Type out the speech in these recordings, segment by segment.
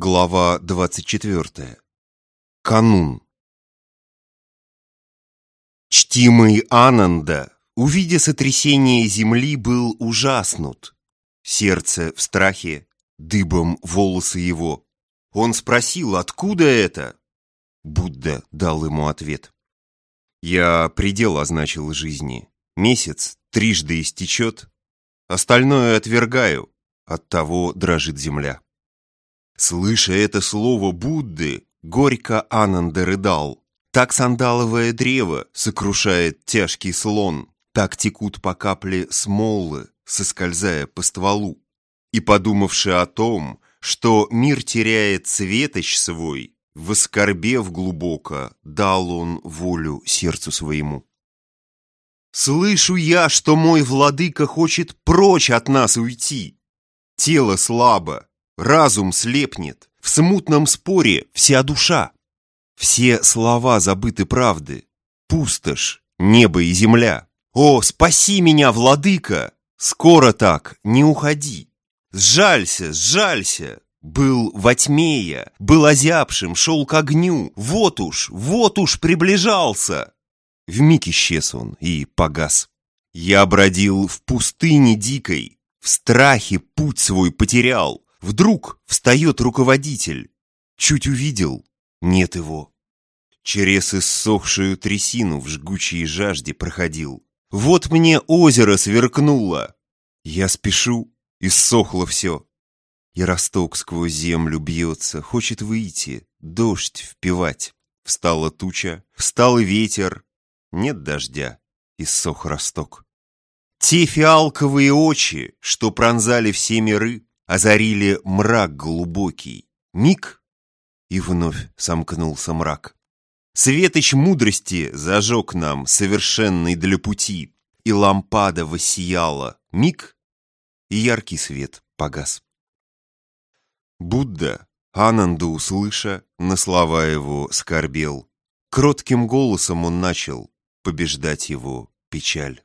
Глава 24. Канун. Чтимый Ананда, увидя сотрясение земли, был ужаснут. Сердце в страхе, дыбом волосы его. Он спросил, откуда это? Будда дал ему ответ. Я предел означил жизни. Месяц трижды истечет, остальное отвергаю, от того дрожит земля. Слыша это слово Будды, горько Ананда рыдал. Так сандаловое древо сокрушает тяжкий слон, так текут по капле смолы, соскользая по стволу. И подумавши о том, что мир теряет светоч свой, воскорбев глубоко, дал он волю сердцу своему. Слышу я, что мой владыка хочет прочь от нас уйти. Тело слабо, Разум слепнет, в смутном споре вся душа. Все слова забыты правды, пустошь, небо и земля. О, спаси меня, владыка! Скоро так, не уходи. Сжалься, сжалься. Был во тьме я, был озябшим, шел к огню. Вот уж, вот уж приближался. Вмиг исчез он и погас. Я бродил в пустыне дикой, в страхе путь свой потерял. Вдруг встает руководитель. Чуть увидел, нет его. Через иссохшую трясину в жгучей жажде проходил. Вот мне озеро сверкнуло. Я спешу, иссохло все. И росток сквозь землю бьется, хочет выйти, дождь впивать. Встала туча, встал ветер. Нет дождя, иссох росток. Те фиалковые очи, что пронзали все миры, озарили мрак глубокий. Миг, и вновь сомкнулся мрак. Светоч мудрости зажег нам, совершенный для пути, и лампада воссияла. Миг, и яркий свет погас. Будда, Ананду услыша, на слова его скорбел. Кротким голосом он начал побеждать его печаль.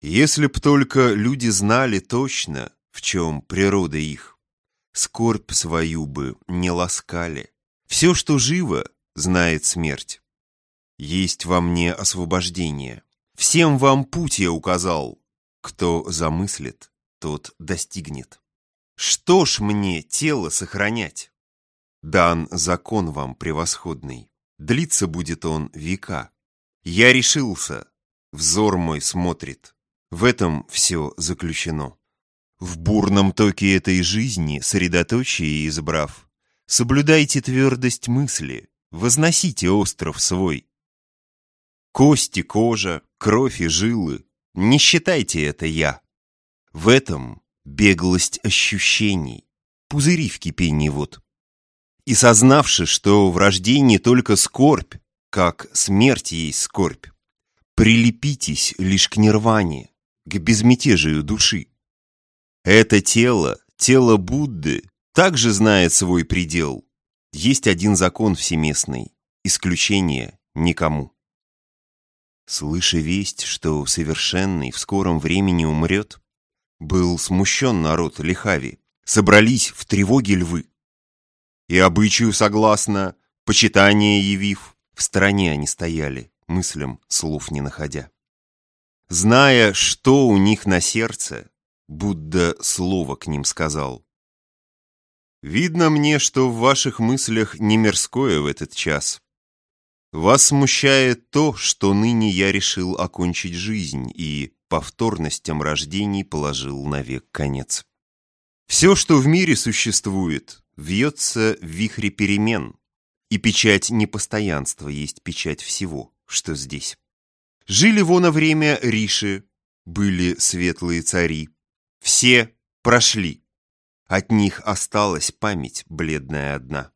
Если б только люди знали точно, в чем природа их. Скорбь свою бы не ласкали. Все, что живо, знает смерть. Есть во мне освобождение. Всем вам путь я указал. Кто замыслит, тот достигнет. Что ж мне тело сохранять? Дан закон вам превосходный. Длиться будет он века. Я решился. Взор мой смотрит. В этом все заключено. В бурном токе этой жизни, средоточие избрав, Соблюдайте твердость мысли, возносите остров свой. Кости, кожа, кровь и жилы, не считайте это я. В этом беглость ощущений, пузыри в кипении вот. И сознавши, что в рождении только скорбь, как смерть есть скорбь, прилепитесь лишь к нирване, к безмятежию души. Это тело, тело Будды, также знает свой предел. Есть один закон всеместный, исключение никому. Слыша весть, что совершенный в скором времени умрет, был смущен народ Лихави, собрались в тревоге львы. И обычаю согласно, почитание явив, в стороне они стояли, мыслям слов не находя. Зная, что у них на сердце, Будда слово к ним сказал. «Видно мне, что в ваших мыслях не мирское в этот час. Вас смущает то, что ныне я решил окончить жизнь и повторностям рождений положил навек конец. Все, что в мире существует, вьется в вихре перемен, и печать непостоянства есть печать всего, что здесь. Жили во время Риши, были светлые цари, все прошли. От них осталась память бледная одна.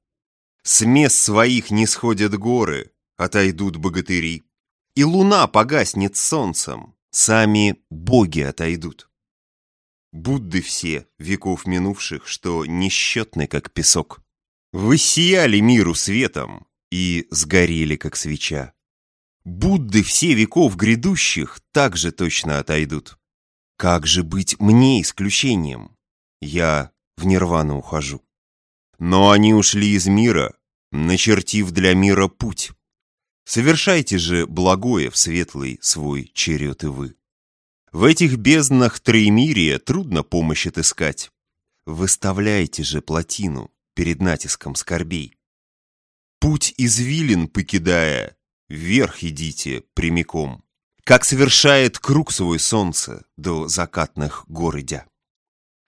С мест своих не сходят горы, отойдут богатыри. И луна погаснет солнцем, сами боги отойдут. Будды все, веков минувших, что несчетны, как песок. Высияли миру светом и сгорели, как свеча. Будды все веков грядущих также точно отойдут. Как же быть мне исключением? Я в нирвану ухожу. Но они ушли из мира, начертив для мира путь. Совершайте же благое в светлый свой черед и вы. В этих безднах троемирия трудно помощь отыскать. Выставляйте же плотину перед натиском скорбей. Путь извилин покидая, вверх идите прямиком, как совершает круг свой солнце до закатных гор идя.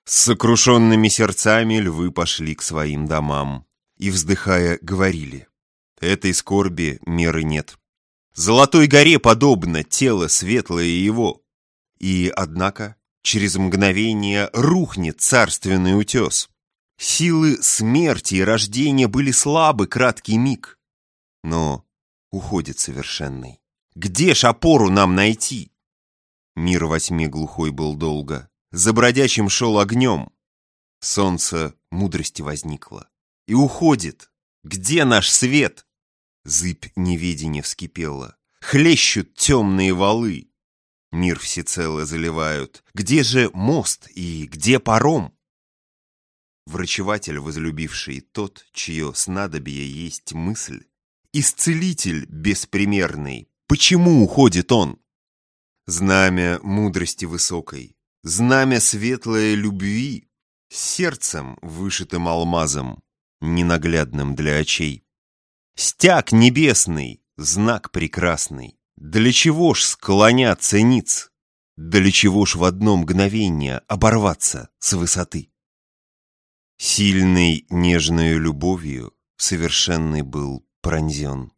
С сокрушенными сердцами львы пошли к своим домам и, вздыхая, говорили, этой скорби меры нет. Золотой горе подобно тело светлое его, и, однако, через мгновение рухнет царственный утес. Силы смерти и рождения были слабы краткий миг, но уходит совершенный. Где ж опору нам найти? Мир восьми глухой был долго, за бродячим шел огнем. Солнце мудрости возникло и уходит. Где наш свет? Зыбь неведения вскипела, хлещут темные валы. Мир всецело заливают. Где же мост и где паром? Врачеватель, возлюбивший тот, чье снадобье есть мысль. Исцелитель беспримерный. Почему уходит он? Знамя мудрости высокой, знамя светлой любви, сердцем, вышитым алмазом, ненаглядным для очей. Стяг небесный, знак прекрасный, для чего ж склоняться ниц? Для чего ж в одно мгновение оборваться с высоты? Сильной нежной любовью совершенный был пронзен.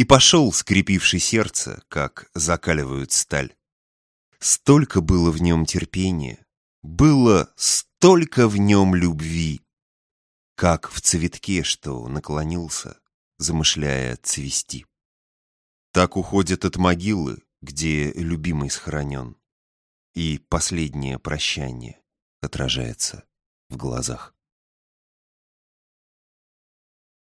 И пошел, скрепивший сердце, как закаливают сталь. Столько было в нем терпения, было столько в нем любви, как в цветке, что наклонился, замышляя цвести. Так уходят от могилы, где любимый схоронен. И последнее прощание отражается в глазах.